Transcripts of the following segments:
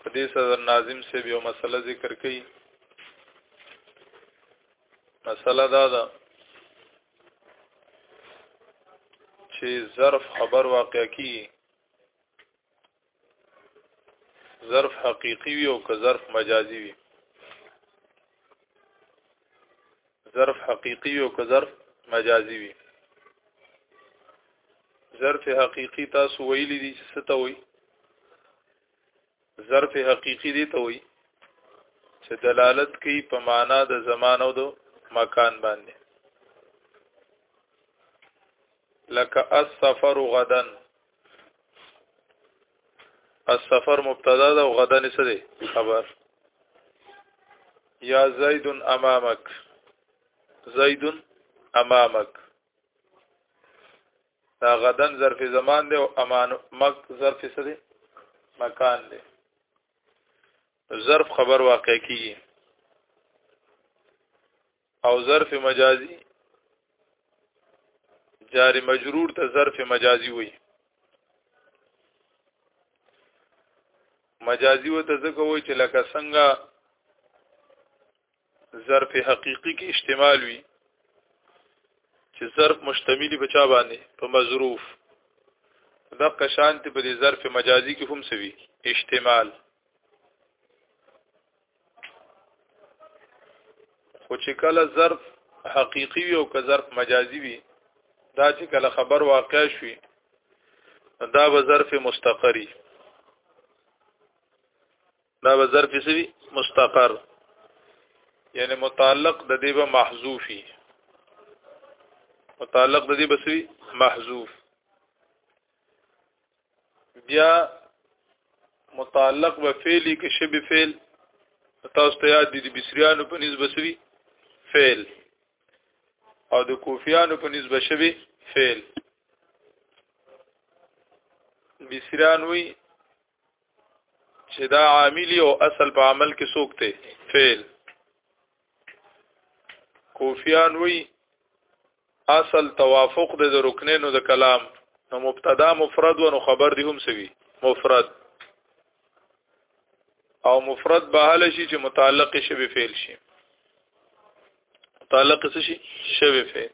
په دې سره ناظم سه یو مسله ذکر کړي مسله دا ده چې ظرف خبر واقع کی ظرف حقيقي وي او که ظرف مجازي وي ظرف حقيقي او که ظرف مجازي وي ظرف حقيقي تاسو ویلي دي چې څه ته وایي ظرف حقيقي دي ته وایي چې دلالت کوي په معنا د زمان او د مکان باندې لکه السفر غدن السفر مبتدا ده او غدا نسه ده خبر یا زید امامک زید امامک دا غدن ظرف زمان دی او امان مک ظرف څه دی مکان دی ظرف خبر واقع کیږي او ظرف مجازي جار مجرور ته ظرف مجازي وي مجازي وته ځکه وي چې لکه څنګه ظرف حقيقي کې استعمال وي چې ظرف مشتمل په چا باندې په مظروف د قشانت په دې ظرف مجازي کې هم سوي استعمال خو چې کله ظرف حقيقي وي او که ظرف مجازي وي دا چې کله خبر واقع شي دا به ظرف مستقری دا به ظرف سوي مستقر یعنی متعلق د دې به محذوفي متعلق د دې به سوي محذوف بیا متعلق به فعلی کې شبه فعل تاسو ته یاد دي د بصریانو په نسبت سوي فعل او د کوفیانو په نسبت شبه فعل بصریان وی چې دا عاملی او اصل په عمل کې څوک دی فعل کوفیان وی اصل توافق د رکنینو د کلام نو مبتدا مفرد و نو خبر دی هم سوي مفرد او مفرد به هله شي چې متعلق شي به فعل شي متعلق څه شي شي به فعل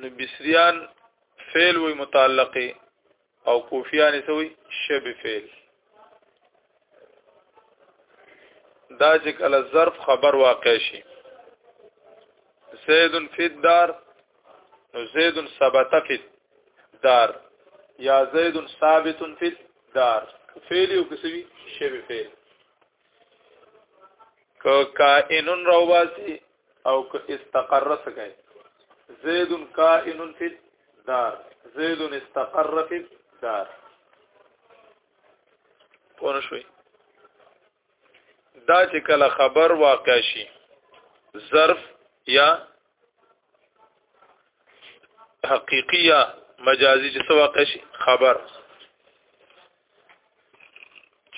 نو بسریان فعل وی متعلقه او کوفیان سوی شب فعل دا چې کله ظرف خبر واقع شي زید فی الدار نو زید ثبت فی الدار یا زید ثابت فی الدار فعل او کسوی شب فعل که کائنون رواسي او که استقر سکه زید کائنون فی دار زید استقر فی دار پوه شوي دا چې کله خبر واقع شي ظرف یا حقیقی یا مجازی چې واقع شي خبر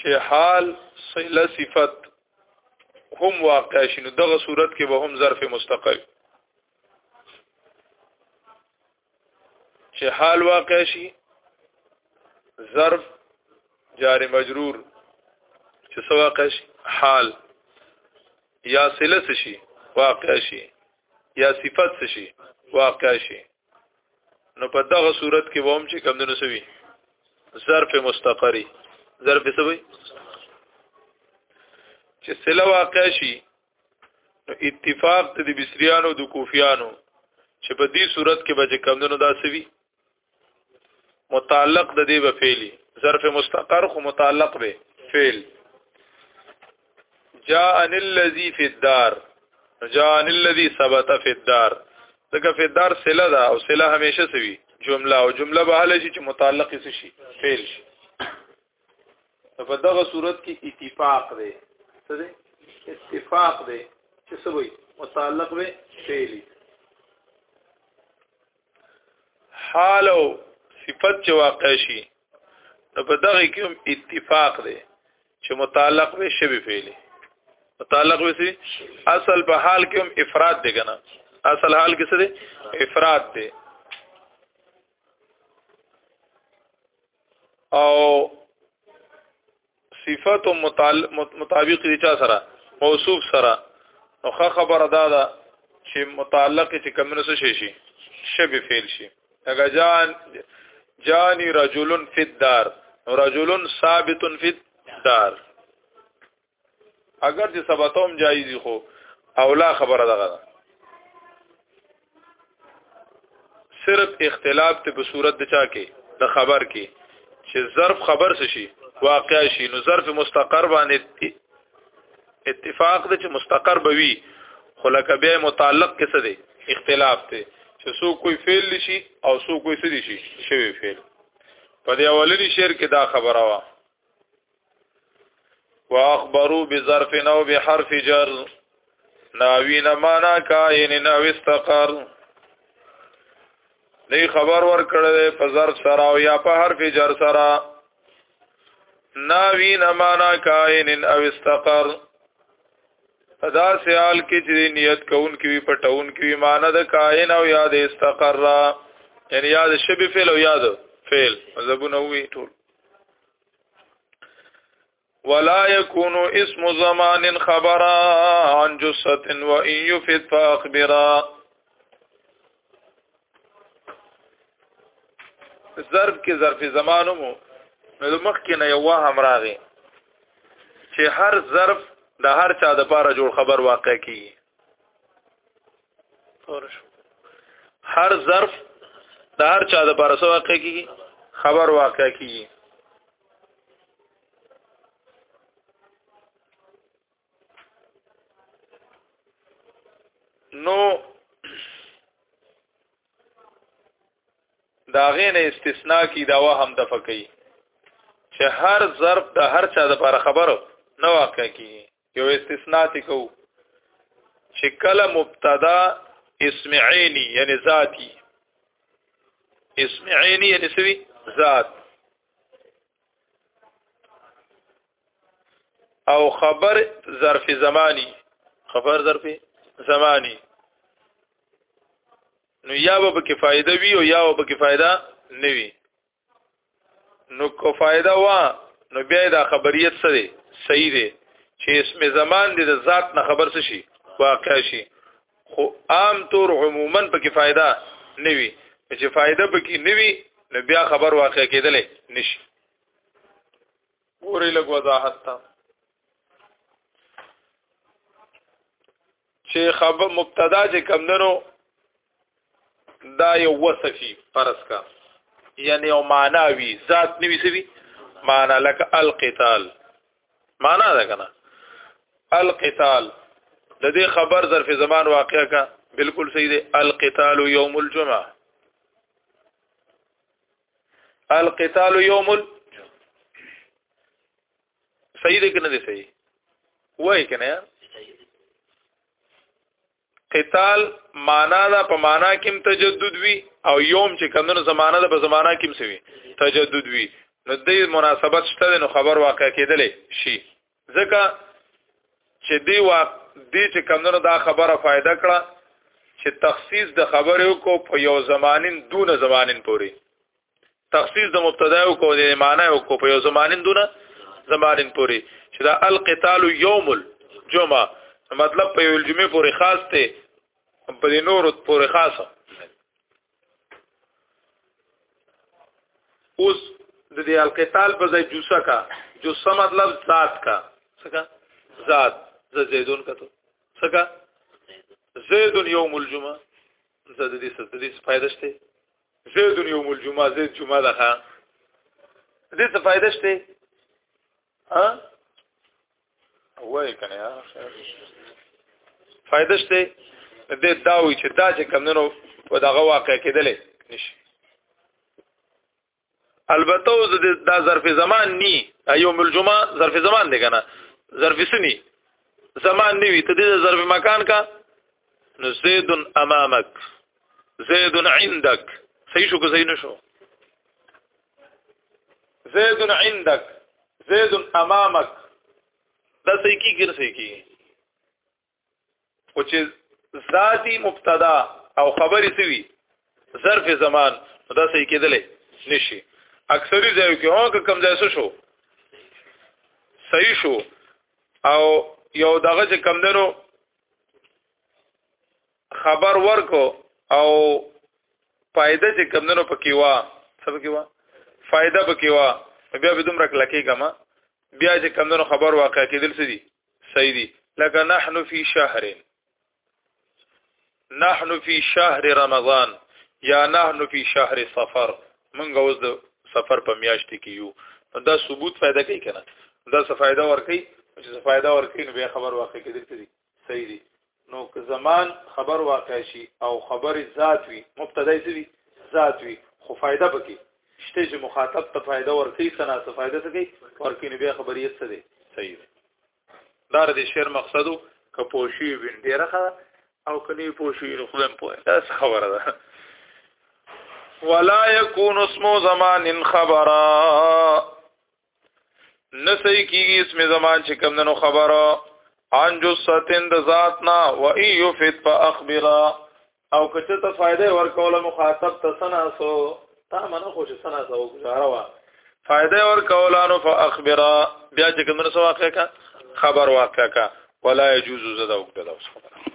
چې حال صله صفت هم واقع شنو دغه صورت کې به هم ظرف مستقل چې حال واقع شي ظرف جار مجرور چې څه واقع شي حال یا صله شي واقع شي یا صفت شي واقع شي نو په دغه صورت کې ووم چې کم دنو سوي ظرف مستقری ظرف سوي چې سله واقع شي نو اتفاق ته د بصریانو د کوفیانو چې په دې صورت کې به کم دنو دا سوي متعلق د دې به فعلی ظرف مستقر خو متعلق به فعل جاءن الذي في الدار جاءن الذي ثبت في الدار ځکه في الدار سله ده او سله همیشه سوي جمله او جمله به هله شي چې متعلق شي شي فعل شي په دغه صورت کې اتفاق دی څه دی اتفاق دی چې سوي متعلق به فعل حال او صفت چې واقع شي نو په دغه کې هم اتفاق دی چې متعلق به شبي فعلی متعلق به سي اصل په حال کې هم افراد دی کنه اصل حال کې څه دی افراد دی او صفات او مطابق دي چا سره موصوف سره نو ښه خبره ده دا چې متعلق چې کمنو څه شي شي شب فعل شي اګه جان جانی رجلن فی الدار رجلن ثابت فی الدار اگر چې ثباتوم جایزي خو اولا خبره ده صرف اختلاف ته په صورت د چا کې د خبر کې چې ظرف خبر څه شي واقع شي نو ظرف مستقر باندې اتفاق د چې مستقر بوي خو لکه بیا متعلق کې څه دی اختلاف ته چې سو کوئی فعل شي او سو کوئی څه شي شوی فعل په دې اولنی شعر کې دا خبره وا واخبروا بظرف نو بحرف جر ناوین معنا کائن نو استقر دی خبر ور کړل په ظرف سره او یا په حرف جر سره ناوین معنا کائن او استقر ادا سیال کې چې نیت کون کې په ټون کې معنا د کائن او یاد استقر را یعنی یاد شبی فعل او یاد فعل مذهبونه وی ټول ولا يكون اسم زمان خبرا عن جثه وان يفت فاخبرا ضرب کې ظرف زمانو مو نو مخ کې نه یو هم راغی چې هر ظرف د هر چا د پاره جوړ خبر واقع کیږي هر ظرف د هر چا د پر سوا کوي خبر واقع کیږي نو دا غین استثناء کی دا وهم د فقہی چې هر ظرف د هر چا د پر خبرو نه واقع کیږي یو استثناء تکو چې کله مبتدا اسم عینی یعنی ذاتی اسم عینی یعنی سوی ذات او خبر ظرف زمانی خبر ظرف زمانی نو یا به کې فائدہ وی او یا به کې فائدہ نه وی نو کو فائدہ وا نو بیا دا خبریت څه دی صحیح دی چې اسم زمان دی د ذات نه خبر څه شي واقع شي خو عام طور عموما په کې فائدہ نه وي چې فائدہ په کې نه وي نو بیا خبر واقع کېدل نشي ګورې لګ وضاحت ته چې خبر مبتدا چې کم دنو دا یو وصفي فرض کا یعنی او معنا وی ذات نیوی سوی معنا لك القتال معنا ده کنه القتال د دې خبر ظرف زمان واقع کا بالکل صحیح دی القتال یوم الجمعه القتال یوم ال... صحیح دی کنه دی صحیح وای کنه قتال معنا دا په معنا کې تجدد وی او یوم چې کمنو زمانہ دا په زمانہ کې سوي تجدد وی نو دې مناسبت شته نو خبر واقع کېدلې شي ځکه چې دی وا دې چې کمنو دا خبره فائدہ کړه چې تخصیص د خبرو کو په یو زمانین دون زمانین پوري تخصیص د مبتدا او کو د معنی او کو په یو زمانین دونه زمانین پوری چې دا القتال یوم الجمعه مطلب په یو جمعه پوری خاص ته په نور پوری خاصه اوس د دې القتال په ځای جوسه کا جوسه مطلب ذات کا څنګه ذات ز زیدون کته څنګه زیدون یوم الجمعه زه د دې څه د دې فائدہ شته زید یوم الجمعه زید جمعه ده ښا دې څه فائدہ شته ها وای کنه ها فائدہ شته دې دا وی چې دا چې کم نو په دغه واقع کېدلې نشي البته دا ظرف زمان ني یوم الجمعه ظرف زمان دی کنه ظرف سني زمان نیوی ته دې ظرف مکان کا نو زید امامک زید عندك صحیح شو که صحیح نشو زید عندك زید امامک دا صحیح کی ګر صحیح کی او چې ذاتی مبتدا او خبرې سوي ظرف زمان دا صحیح کېدلې نشي اکثری ځایو کې هغه کم ځای شو صحیح شو او یو دغه چې کم دنو خبر ورکو او فائدہ چې کمندونو پکې وا څه پکې وا فائدہ پکې وا بیا به دومره کلکې کما بیا چې کمندونو خبر واقع کېدل سدي صحیح دي لکه نحنو فی شهر نحنو فی شهر رمضان یا نحنو فی شهر صفر منګه اوس د سفر په میاشت کې یو دا ثبوت فائدہ کوي کنه دا څه فائدہ ورکي چې څه فائدہ ورکي نو به خبر واقع کېدل څه دي صحیح دي نو زمان خبر واقع شي او خبر ذات وي مبتدا یې وي ذات وي خو فائدہ پکې شته چې مخاطب ته فائدہ ورکي سنا څه فائدہ څه کوي ورکي نو به خبريت څه دي صحیح دي دا د شعر مقصدو که پوشي وین ډیره ښه او کني پوشي نو خدام پوهه دا خبره ده ولا يكون اسم زمان خبرا نسې کیږي اسم زمان چې کم نو خبره ان جو ستند ذات نا و ايو فت فاخبرا او که چا ته فائدې ورکول مخاطب ته سناسو تا منه خو چې سناسو او گزاره وا فائدې ورکولانو فاخبر بیا چې کوم څه واقع کا خبر واقع کا ولا يجوز زده او کده اوس خبره